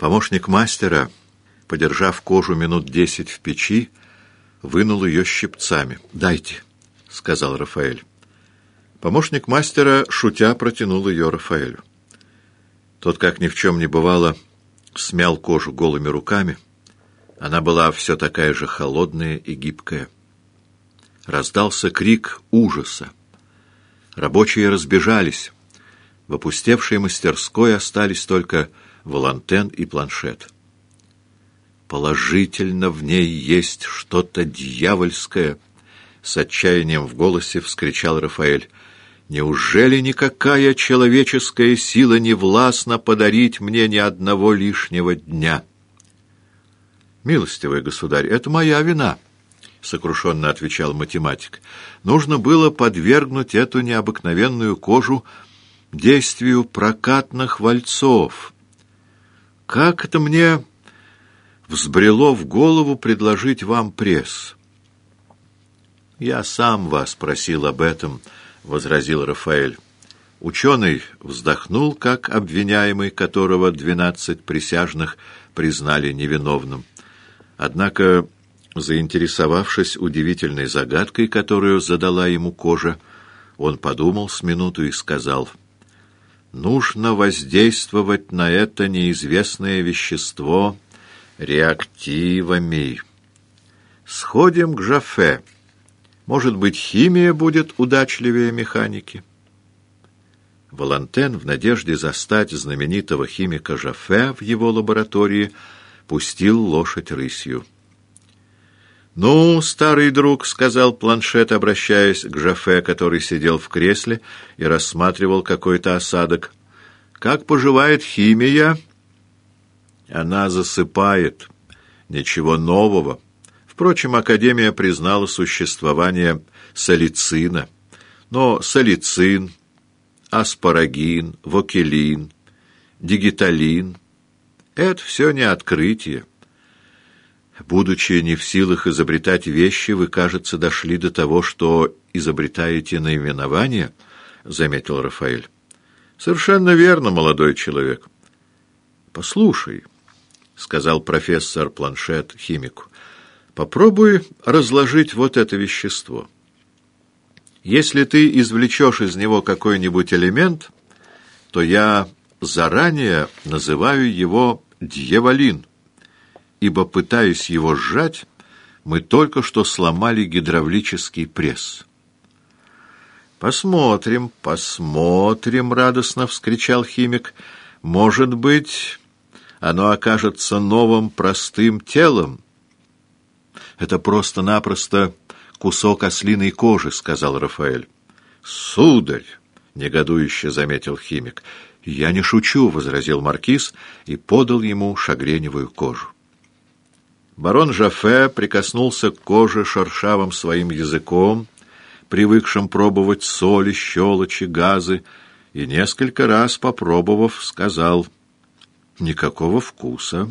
Помощник мастера, подержав кожу минут десять в печи, вынул ее щипцами. «Дайте», — сказал Рафаэль. Помощник мастера, шутя, протянул ее Рафаэлю. Тот, как ни в чем не бывало, смял кожу голыми руками. Она была все такая же холодная и гибкая. Раздался крик ужаса. Рабочие разбежались. В опустевшей мастерской остались только волантен и планшет. Положительно в ней есть что-то дьявольское, с отчаянием в голосе вскричал Рафаэль. Неужели никакая человеческая сила не властна подарить мне ни одного лишнего дня? Милостивый государь, это моя вина, сокрушенно отвечал математик. Нужно было подвергнуть эту необыкновенную кожу действию прокатных вальцов. Как это мне взбрело в голову предложить вам пресс? Я сам вас просил об этом, возразил Рафаэль. Ученый вздохнул, как обвиняемый, которого двенадцать присяжных признали невиновным. Однако, заинтересовавшись удивительной загадкой, которую задала ему кожа, он подумал с минуту и сказал — нужно воздействовать на это неизвестное вещество реактивами. Сходим к Жафе. Может быть, химия будет удачливее механики? Волантен, в надежде застать знаменитого химика Жафе в его лаборатории, пустил лошадь рысью. «Ну, старый друг», — сказал планшет, обращаясь к Жафе, который сидел в кресле и рассматривал какой-то осадок. «Как поживает химия?» «Она засыпает. Ничего нового. Впрочем, Академия признала существование салицина. Но салицин, аспарагин, вокелин, дигиталин — это все не открытие. Будучи не в силах изобретать вещи, вы, кажется, дошли до того, что изобретаете наименование, — заметил Рафаэль. — Совершенно верно, молодой человек. — Послушай, — сказал профессор Планшет химику, — попробуй разложить вот это вещество. Если ты извлечешь из него какой-нибудь элемент, то я заранее называю его дьяволин ибо, пытаясь его сжать, мы только что сломали гидравлический пресс. «Посмотрим, посмотрим!» — радостно вскричал химик. «Может быть, оно окажется новым простым телом?» «Это просто-напросто кусок ослиной кожи», — сказал Рафаэль. «Сударь!» — негодующе заметил химик. «Я не шучу», — возразил маркиз и подал ему шагреневую кожу. Барон Жафе прикоснулся к коже шершавым своим языком, привыкшим пробовать соли, щелочи, газы, и несколько раз, попробовав, сказал «Никакого вкуса.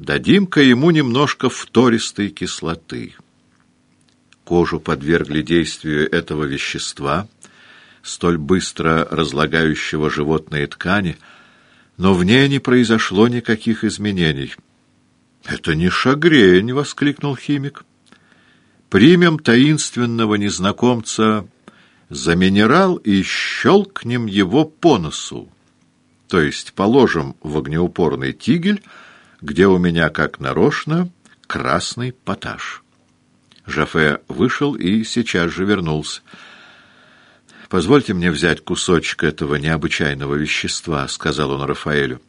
Дадим-ка ему немножко втористой кислоты». Кожу подвергли действию этого вещества, столь быстро разлагающего животные ткани, но в ней не произошло никаких изменений — «Это не шагрень!» — воскликнул химик. «Примем таинственного незнакомца за минерал и щелкнем его по носу. То есть положим в огнеупорный тигель, где у меня, как нарочно, красный поташ». Жафе вышел и сейчас же вернулся. «Позвольте мне взять кусочек этого необычайного вещества», — сказал он Рафаэлю.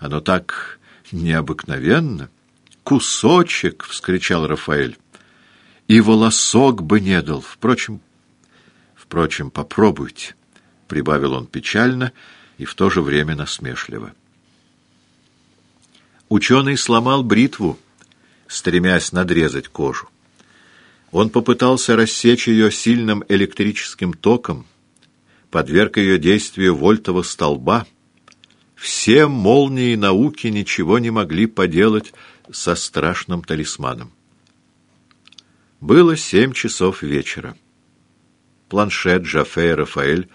«Оно так необыкновенно» кусочек!» — вскричал Рафаэль. «И волосок бы не дал. Впрочем, впрочем, попробуйте», — прибавил он печально и в то же время насмешливо. Ученый сломал бритву, стремясь надрезать кожу. Он попытался рассечь ее сильным электрическим током, подверг ее действию вольтового столба. Все молнии науки ничего не могли поделать со страшным талисманом. Было семь часов вечера. Планшет, Джафе и Рафаэль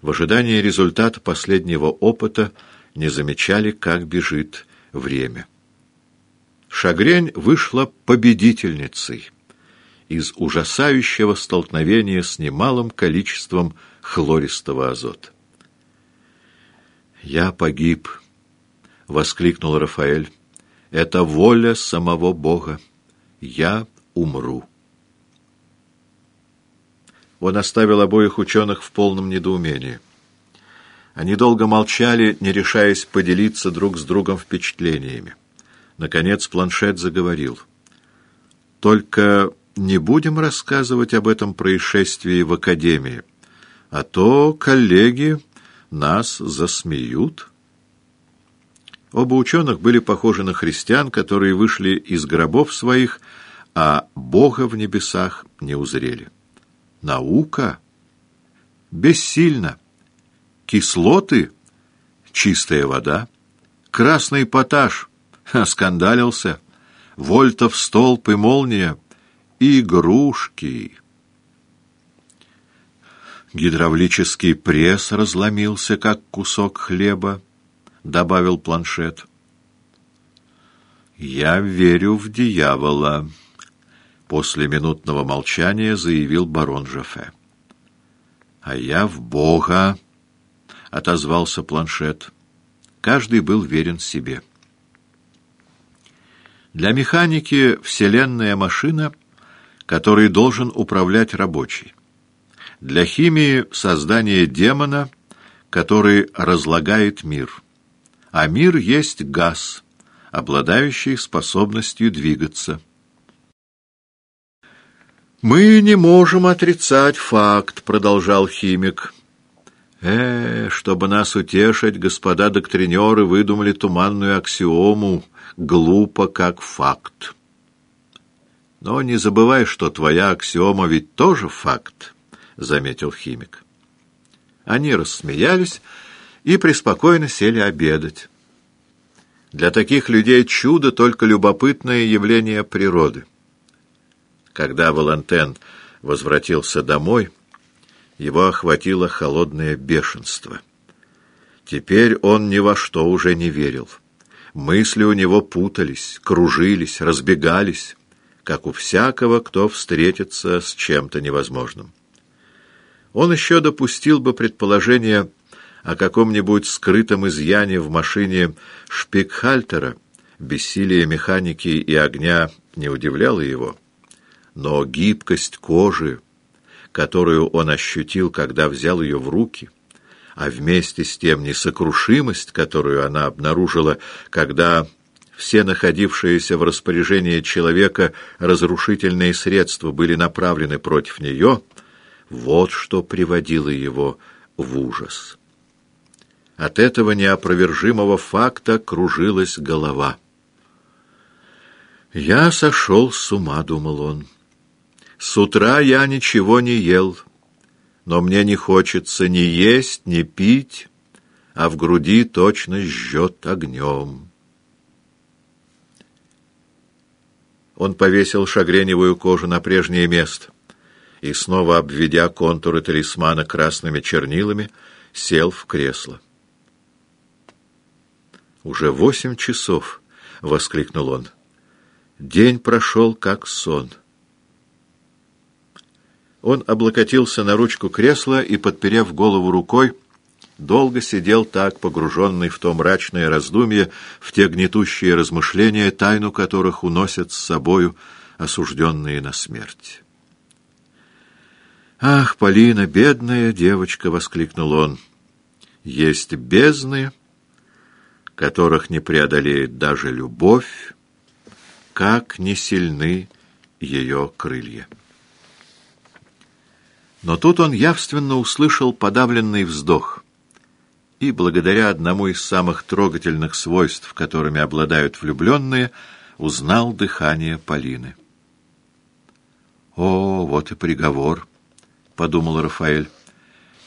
в ожидании результата последнего опыта не замечали, как бежит время. Шагрень вышла победительницей из ужасающего столкновения с немалым количеством хлористого азота. «Я погиб», — воскликнул Рафаэль. «Это воля самого Бога. Я умру». Он оставил обоих ученых в полном недоумении. Они долго молчали, не решаясь поделиться друг с другом впечатлениями. Наконец планшет заговорил. «Только не будем рассказывать об этом происшествии в Академии, а то коллеги нас засмеют». Оба ученых были похожи на христиан, которые вышли из гробов своих, а Бога в небесах не узрели. Наука бессильна. Кислоты — чистая вода. Красный поташ — оскандалился. Вольтов столб и молния — игрушки. Гидравлический пресс разломился, как кусок хлеба, — добавил планшет. «Я верю в дьявола», — после минутного молчания заявил барон Жафе. «А я в Бога», отозвался планшет. Каждый был верен себе. Для механики Вселенная машина, которой должен управлять рабочий. Для химии создание демона, который разлагает мир. А мир есть газ, обладающий способностью двигаться. «Мы не можем отрицать факт», — продолжал химик, — Э, чтобы нас утешить, господа доктринеры выдумали туманную аксиому «глупо как факт». Но не забывай, что твоя аксиома ведь тоже факт, — заметил химик. Они рассмеялись и преспокойно сели обедать. Для таких людей чудо — только любопытное явление природы. Когда Валентен возвратился домой, — его охватило холодное бешенство. Теперь он ни во что уже не верил. Мысли у него путались, кружились, разбегались, как у всякого, кто встретится с чем-то невозможным. Он еще допустил бы предположение о каком-нибудь скрытом изъяне в машине Шпикхальтера, бессилие механики и огня не удивляло его. Но гибкость кожи, которую он ощутил, когда взял ее в руки, а вместе с тем несокрушимость, которую она обнаружила, когда все находившиеся в распоряжении человека разрушительные средства были направлены против нее, вот что приводило его в ужас. От этого неопровержимого факта кружилась голова. «Я сошел с ума», — думал он. С утра я ничего не ел, но мне не хочется ни есть, ни пить, а в груди точно жжет огнем. Он повесил шагреневую кожу на прежнее место и, снова обведя контуры талисмана красными чернилами, сел в кресло. «Уже восемь часов!» — воскликнул он. «День прошел, как сон». Он облокотился на ручку кресла и, подперев голову рукой, долго сидел так, погруженный в то мрачное раздумье, в те гнетущие размышления, тайну которых уносят с собою осужденные на смерть. «Ах, Полина, бедная девочка!» — воскликнул он. «Есть бездны, которых не преодолеет даже любовь, как не сильны ее крылья». Но тут он явственно услышал подавленный вздох и, благодаря одному из самых трогательных свойств, которыми обладают влюбленные, узнал дыхание Полины. «О, вот и приговор», — подумал Рафаэль.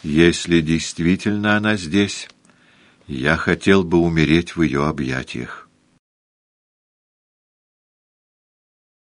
«Если действительно она здесь, я хотел бы умереть в ее объятиях».